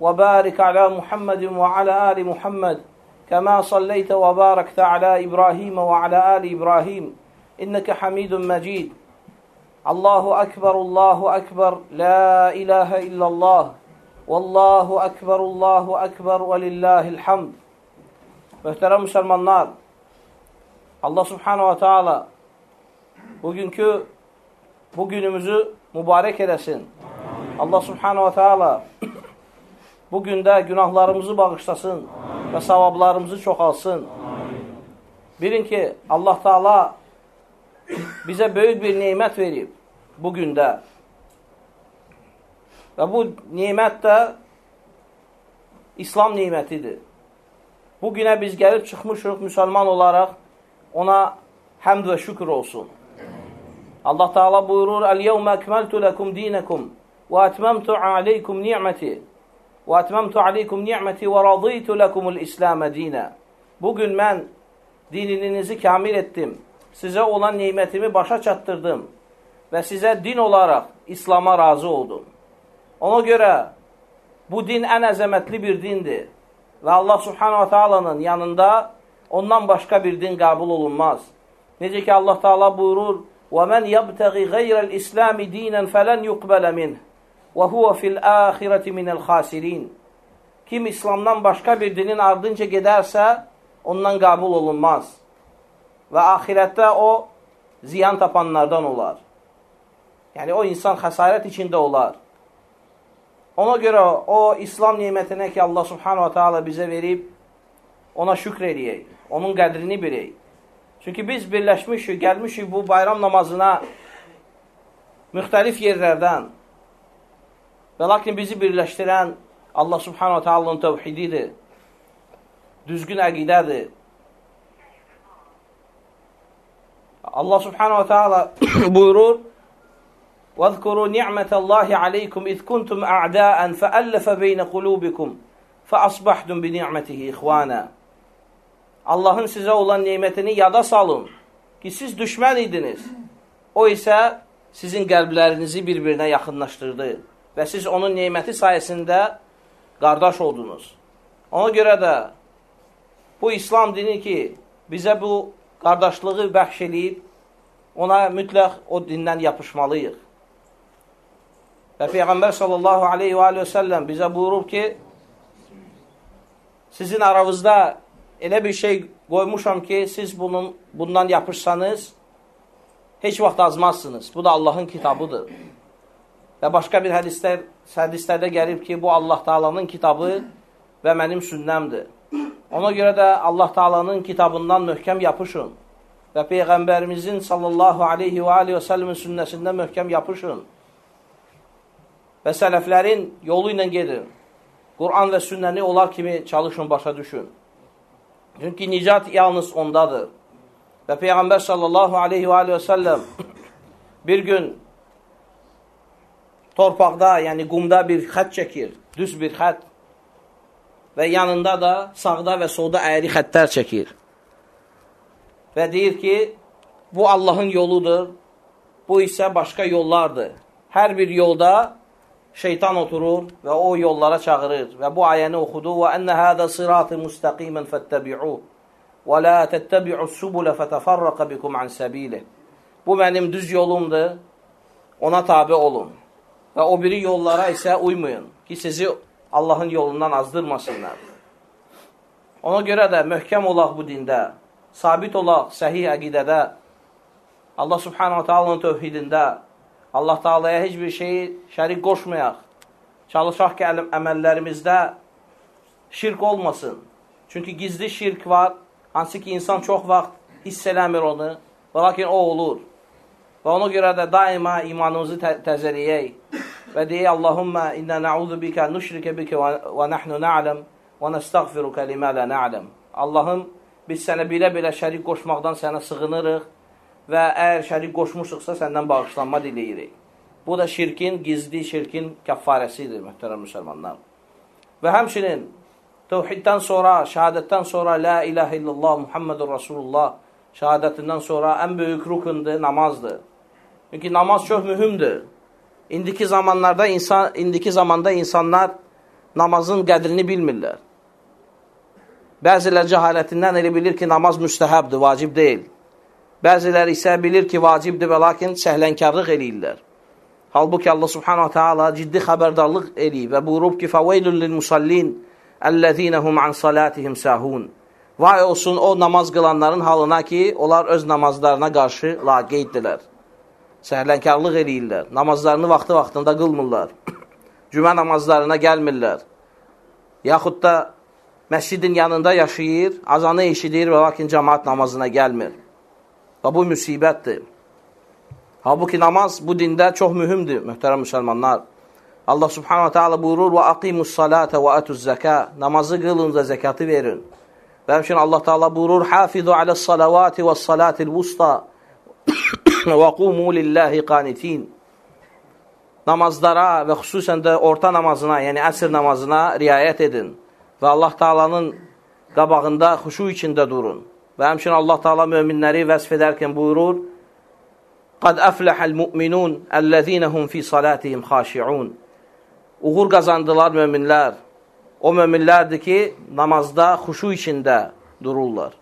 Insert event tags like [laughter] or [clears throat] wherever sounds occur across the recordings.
وبارك على محمد وعلى آل محمد كما صليت وباركت على إبراهيم وعلى آل إبراهيم. إنك حميد مجيد. الله أكبر الله أكبر. لا إله إلا الله. والله أكبر الله أكبر. ولله الحمد. Möhtərəm müsəlmanlar, Allah subhanahu wa ta'ala bugünkü bu günümüzü mübarək eləsin. Allah subhanahu wa ta'ala bu gündə günahlarımızı bağışlasın və savablarımızı çoxalsın. Bilin ki, Allah Taala bizə böyük bir neymət verib bu gündə. Və bu neymət də İslam neymətidir. Bu günə biz gəlib çıxmışıq müsəlman olaraq ona həmd və şükür olsun. Allah Taala buyurur: "El-yevme ekmeltu lekum dinakum ve etmemtu aleykum ni'meti Və etməmtu aleykum ni'məti və raditu ləkumul İslamə dinə. Bugün mən dininizi kamil etdim. Sizə olan neymətimi başa çatdırdım. Və sizə din olaraq İslama razı oldum. Ona görə bu din ən əzəmətli bir dindir. Və Allah subhanahu ta'alanın yanında ondan başqa bir din qəbul olunmaz. Necə ki Allah Taala buyurur: "Və men yebtəği geyre'l-İslam dinen felen yuqbal minhu." Və huvə fil əxirəti minəl xasirin. Kim İslamdan başqa bir dinin ardınca gedərsə, ondan qəbul olunmaz. Və axirətdə o, ziyan tapanlardan olar. Yəni, o insan xəsarət içində olar. Ona görə o, İslam nimətinə ki, Allah subhanahu wa ta'ala bizə verib, ona şükr edəyək, onun qədrini bilək. Çünki biz birləşmişik, gəlmişik bu bayram namazına müxtəlif yerlərdən, və lakin bizi birləşdirən Allah subhanahu wa ta'ala'nın tövhididir, düzgün əqidədir. Allah subhanahu wa ta'ala [coughs] buyurur, واذكروا نعمة الله عليكم إذ كنتم أعداء فألف بين قلوبكم فأصبحتم بنعمته إخوانا Allahın sizə olan nemətini yada salın ki, siz düşmən idiniz. O isə sizin qəlblərinizi bir-birinə yaxınlaşdırdı və siz onun neməti sayəsində qardaş oldunuz. Ona görə də bu İslam dini ki, bizə bu qardaşlığı bəxş eləyib, ona mütləq o dindən yapışmalıyıq. Və Peyğəmbər sallallahu aleyhi və, və səlləm bizə buyurub ki, sizin aranızda elə bir şey qoymuşam ki, siz bunun, bundan yapışsanız, heç vaxt azmazsınız. Bu da Allahın kitabıdır. Və başqa bir hədislər, hədislərdə gəlib ki, bu Allah Taalanın kitabı və mənim sünnəmdir. Ona görə də Allah Taalanın kitabından möhkəm yapışın və Peyğəmbərimizin sallallahu aleyhi və aleyhi və səlləmin sünnəsində möhkəm yapışın və sələflərin yolu ilə gedin. Quran və sünnəni onlar kimi çalışın, başa düşün. Çünki nicat yalnız ondadır. Və Peyğəmbər sallallahu aleyhi və, və səlləm bir gün torpaqda, yəni qumda bir xət çəkir, düz bir xət və yanında da sağda və solda əyri xətlər çəkir. Və deyir ki, bu Allahın yoludur, bu isə başqa yollardır. Hər bir yolda şeytan oturur və o yollara çağırır və bu ayəni oxudu və ənə hədə sıratı müstəqimən fəttəbi'u və lə təttəbi'u subulə fətəfarraqə bikum ən səbilə Bu mənim düz yolumdur, ona tabi olun və o biri yollara isə uymayın ki, sizi Allahın yolundan azdırmasınlar. Ona görə də möhkəm olaq bu dində, sabit olaq səhih əqidədə, Allah subhanahu ta'alının tövhidində, Allah Taala'ya heç bir şeyi şərik qoşmayaq. Çalışaq ki, əməllərimizdə şirk olmasın. Çünki gizli şirk var, hansı ki, insan çox vaxt hiss eləmir onu, lakin o olur. Və ona görə də daima imanımızı tə təzəliyək və deyək Allahumma inna na'udhu bika nushrike bika və nahnu na'lam və nəstəğfiruka limə la na'lam. Allahım biz sənə belə-belə şərik qoşmaqdan sənə sığınırıq və əgər şərik qoşmuşuqsa səndən bağışlanma diləyirik. Bu da şirkin, gizli şirkin kəffarəsidir, mühtərəm müsəlmanlar. Və həmçinin Tevhiddən sonra, şəhadətdən sonra La ilahə illallah Muhammedur Rasulullah şəhadətindən sonra ən böyük rukundur, namazdır. Çünki namaz çox mühümdür. İndiki zamanlarda insan indiki zamanda insanlar namazın qədrini bilmirlər. Bəzilər cəhalətindən elə bilir ki, namaz müstəhəbdir, vacib deyil. Bəziləri isə bilir ki, vacibdir və lakin səhlənkarlıq eləyirlər. Halbuki Allah subhanahu taala ciddi xəbərdarlıq eləyib və buyurub ki, "Fəveylul lil musallin" Əl-ləzinəhum an salatihim sahun. Vay olsun o namaz qılanların halına ki, onlar öz namazlarına qarşı laqeyddirlər. Səhlənkarlıq eləyirlər. Namazlarını vaxtı-vaxtında qılmırlar. [coughs] Cümə namazlarına gəlmirlər. Yaxud da məscidin yanında yaşayır, azanı eşidir və lakin cəmaat namazına gəlmir. Və bu müsibətdir. Halbuki namaz bu dində çox mühümdür, möhtərəm müsəlmanlar. Allah subhanahu teala buyurur və aqimus salata və atuz zəka namazı qılın və zəkatı verin. Və həmçinin Allah Taala buyurur hafizu alas salavati və salatil vusta [coughs] və qumu lillahi qanitin. Namazlara və xüsusən də orta namazına, yəni əsr namazına riayət edin və Allah Taala'nın qabağında xuşu içində durun. Və həmçinin Allah Taala möminləri vəsf edərkən buyurur: "Qad aflahal mu'minun ellezina hum fi salatihim xaşi'un." uğur qazandılar möminlər. O möminlərdir ki, namazda xuşu içində dururlar.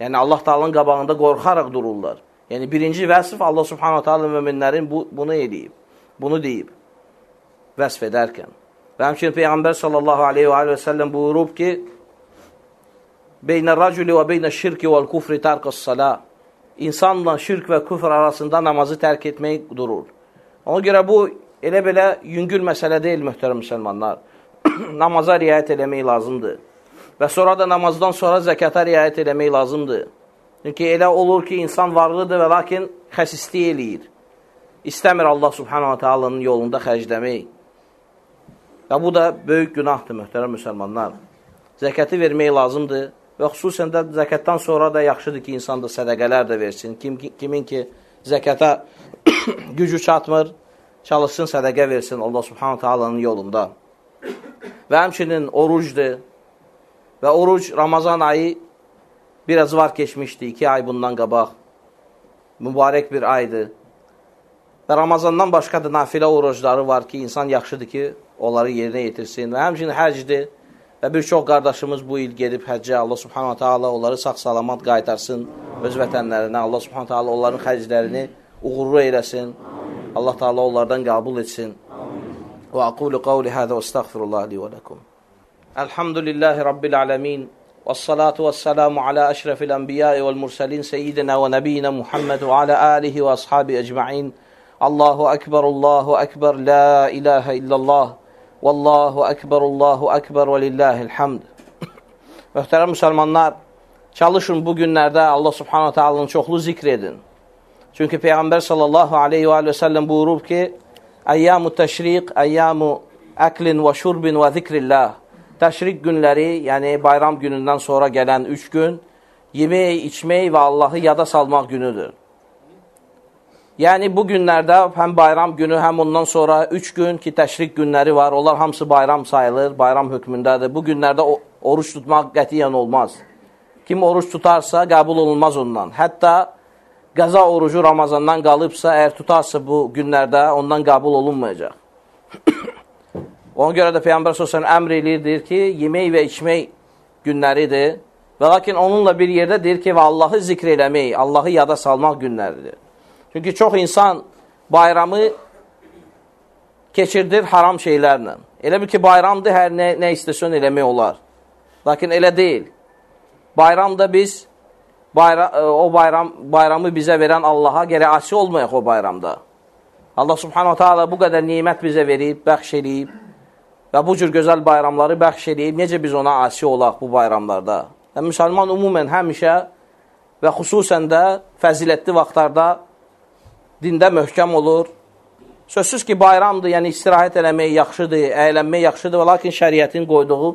Yəni, Allah Taala'nın qabağında qorxaraq dururlar. Yəni, birinci vəsf Allah Subhanahu Taala möminlərin bu, bunu eləyib, bunu deyib, vəsf edərkən. Və həmçinin Peyğəmbər sallallahu aleyhi və, aleyhi və səlləm buyurub ki, Beynə raculi və beynə şirki və kufri tərqəs salə İnsanla şirk və küfr arasında namazı tərk etmək durur. Ona görə bu Elə belə yüngül məsələ deyil, möhtərəm müsəlmanlar. [clears throat] Namaza riayət eləmək lazımdır. Və sonra da namazdan sonra zəkata riayət eləmək lazımdır. Çünki elə olur ki, insan varlıdır və lakin xəsislik eləyir. İstəmir Allah subhanahu teala'nın yolunda xərcləmək. Və bu da böyük günahdır, möhtərəm müsəlmanlar. Zəkəti vermək lazımdır və xüsusən də zəkətdən sonra da yaxşıdır ki, insan da sədəqələr də versin. Kim, kimin ki, zəkətə [coughs] gücü çatmır, çalışsın, sədəqə versin Allah subhanahu taalanın yolunda. Və həmçinin orucdur. Və oruc Ramazan ayı biraz var keçmişdi, iki ay bundan qabaq. Mübarək bir aydır. Və Ramazandan başqa da nafilə orucları var ki, insan yaxşıdır ki, onları yerinə yetirsin. Və həmçinin həcdir. Və bir çox qardaşımız bu il gedib həccə, Allah subhanahu taala onları sağ-salamat qaytarsın öz vətənlərinə. Allah subhanahu taala onların xərclərini uğurlu eyləsin. Allah Teala onlardan qəbul etsin. Və aqulu qavli hədə və estəğfirullah li və ləkum. Elhamdülillahi Rabbil aləmin. Və salatu və selamu alə əşrəfil ənbiyai vəl mursalin seyyidina və nəbiyyina Muhammed və alə alihi və ashabi əcma'in. Allahu akbar, Allahu akbar, la ilahe illallah. Wallahu akbar, Allahu akbar və lillahil hamd. Möhtərəm müsəlmanlar, çalışın bu günlərdə Allah subhanahu ta'alını çoxlu zikr edin. Çünki Peyğəmbər sallallahu aleyhi və səlləm buyurub ki, Əyyamu təşriq, əyyamu əklin və şurbin və zikrillah. Təşriq günləri, yəni bayram günündən sonra gələn üç gün, yemək, içmək və Allahı yada salmaq günüdür. Yəni bu günlərdə həm bayram günü, həm ondan sonra üç gün ki, təşriq günləri var. Onlar hamısı bayram sayılır, bayram hökmündədir. Bu günlərdə oruç tutmaq qətiyyən olmaz. Kim oruç tutarsa, qəbul olunmaz ondan. Hətta qəza orucu Ramazandan qalıbsa, əgər tutarsa bu günlərdə ondan qəbul olunmayacaq. Ona görə də Peyyambər Sosan əmr eləyir, deyir ki, yemək və içmək günləridir. Və lakin onunla bir yerdə deyir ki, və Allahı zikr eləmək, Allahı yada salmaq günləridir. Çünki çox insan bayramı keçirdir haram şeylərlə. Elə bir ki, bayramdır, hər nə, nə istəsən eləmək olar. Lakin elə deyil. Bayramda biz bayra e, o bayram bayramı bizə verən Allaha gərək asi olmayaq o bayramda. Allah subhanahu taala bu qədər nemət bizə verib, bəxş eləyib və bu cür gözəl bayramları bəxş eləyib. Necə biz ona asi olaq bu bayramlarda? Və müsəlman ümumən həmişə və xüsusən də fəzilətli vaxtlarda dində möhkəm olur, Sözsüz ki, bayramdır, yəni istirahət eləmək yaxşıdır, əylənmək yaxşıdır, lakin şəriətin qoyduğu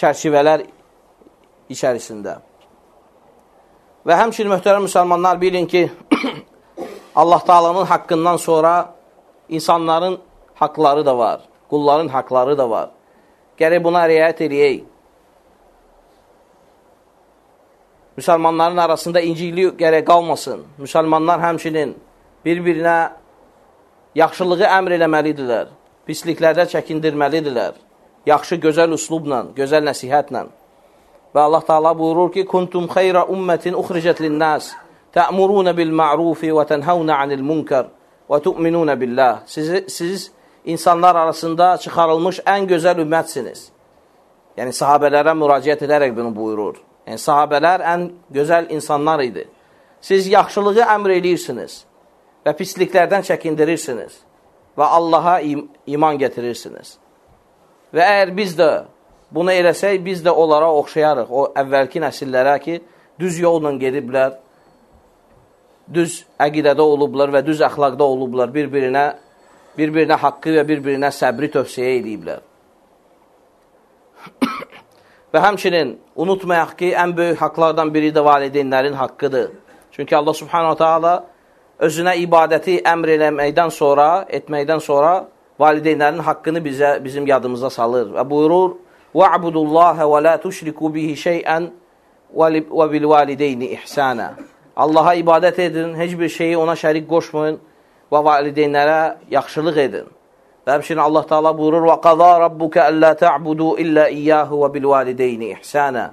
çərçivələr içərisində. Və həmçinin möhtərəm müsəlmanlar bilin ki, [clears throat] Allah Taalanın haqqından sonra insanların haqları da var, qulların haqları da var. Gərək buna riayət eləyək. Müsəlmanların arasında inciklik gərək qalmasın. Müsəlmanlar həmçinin bir-birinə yaxşılığı əmr eləməlidirlər, pisliklərdə çəkindirməlidirlər, yaxşı, gözəl üslubla, gözəl nəsihətlə. Və Allah Taala buyurur ki: "Kuntum xeyra ummetin uxricət lin-nas, ta'muruna bil-ma'rufi və tenhauna 'anil munkar və tu'minuna billah." Siz siz insanlar arasında çıxarılmış ən gözəl ümmətsiniz. Yəni sahabelərə müraciət edərək bunu buyurur. Yəni sahabelər ən gözəl insanlar idi. Siz yaxşılığı əmr eləyirsiniz və pisliklərdən çəkindirirsiniz və Allaha im iman getirirsiniz. Və əgər biz də bunu eləsək, biz də onlara oxşayarıq, o əvvəlki nəsillərə ki, düz yolla gediblər, düz əqidədə olublar və düz əxlaqda olublar, bir-birinə bir-birinə haqqı və bir-birinə səbri tövsiyə ediblər. [coughs] və həmçinin unutmayaq ki, ən böyük haqlardan biri də valideynlərin haqqıdır. Çünki Allah subhanahu ta'ala özünə ibadəti əmr eləməkdən sonra, etməkdən sonra valideynlərin haqqını bizə bizim yadımıza salır və buyurur: "Va'budullaha və la tuşriku bihi şey'an və bil valideyni ihsana." Allaha ibadət edin, heç bir şeyi ona şərik qoşmayın və valideynlərə yaxşılıq edin. Və həmçinin Allah Taala buyurur: "Və qada rabbuka alla ta'budu illa iyyahu və bil valideyni ihsana."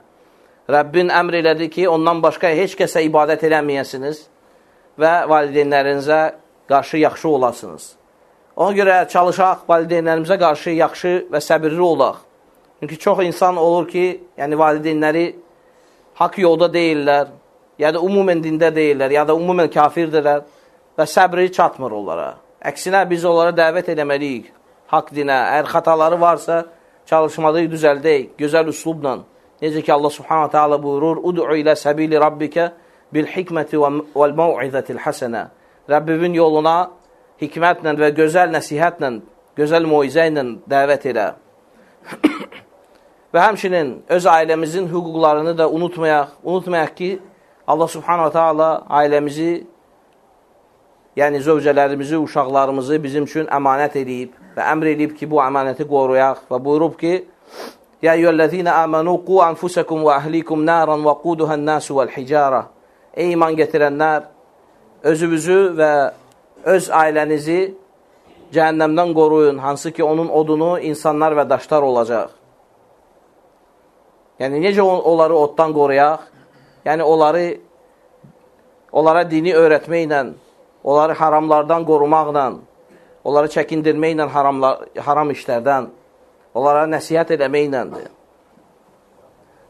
Rəbbin əmr elədi ki, ondan başqa heç kəsə ibadət eləməyəsiniz və valideynlərinizə qarşı yaxşı olasınız. Ona görə çalışaq, valideynlərimizə qarşı yaxşı və səbirli olaq. Çünki çox insan olur ki, yəni valideynləri haqq yolda deyirlər, ya da umumən dində deyirlər, ya da umumən kafirdirlər və səbri çatmır onlara. Əksinə biz onlara dəvət eləməliyik haqq dinə. Əgər xataları varsa, çalışmalıyıq, düzəldək, gözəl üslubla. Necə ki, Allah subhanahu ta'ala buyurur, Udu'u ilə səbili rabbikə bil hikməti vəl məuizətil həsənə. Rəbbivin yoluna hikmətlə və gözəl nəsihətlə, gözəl moizə ilə dəvət elə. [coughs] və həmçinin öz ailəmizin hüquqlarını da unutmayaq. Unutmayaq ki, Allah subhanahu ta'ala ailəmizi, yəni zövcələrimizi, uşaqlarımızı bizim üçün əmanət edib və əmr edib ki, bu əmanəti qoruyaq və buyurub ki, amenu qu anfusakum və əhlikum naran və quduhan nasu vəl hicara Ey iman getirənlər, özünüzü və öz ailənizi cəhənnəmdən qoruyun, hansı ki, onun odunu insanlar və daşlar olacaq. Yəni, necə onları oddan qoruyaq? Yəni, onları, onlara dini öyrətməklə, onları haramlardan qorumaqla, onları çəkindirməklə haramlar, haram işlərdən, onlara nəsihət eləməklədir.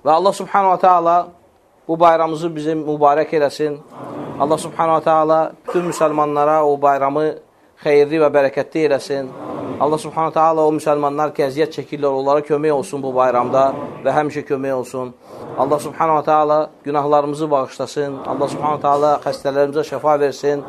Və Allah subhanahu wa ta'ala bu bayramımızı bizim mübarək eləsin. Allah subhanahu ta'ala bütün müsəlmanlara o bayramı xeyirli və bərəkətli eləsin. Allah subhanahu ta'ala o müsəlmanlar ki, əziyyət çəkirlər, onlara kömək olsun bu bayramda və həmişə kömək olsun. Allah subhanahu ta'ala günahlarımızı bağışlasın. Allah subhanahu ta'ala xəstələrimizə şəfa versin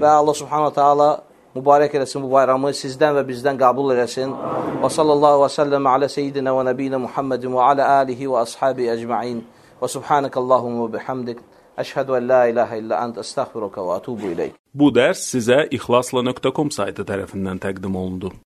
və Allah subhanahu ta'ala mübarək eləsin bu bayramı sizdən və bizdən qəbul eləsin. Və sallallahu və səlləm alə seyyidinə və nəbiyinə Muhammedin və alə alihi və ashabi əcma'in. Və subhanəkallahumma və bihamdik. Əşhədu ən la ilahə illə ənt əstəxfiruka və atubu iləyk. Bu dərs sizə ixlasla.com saytı tərəfindən təqdim olundu.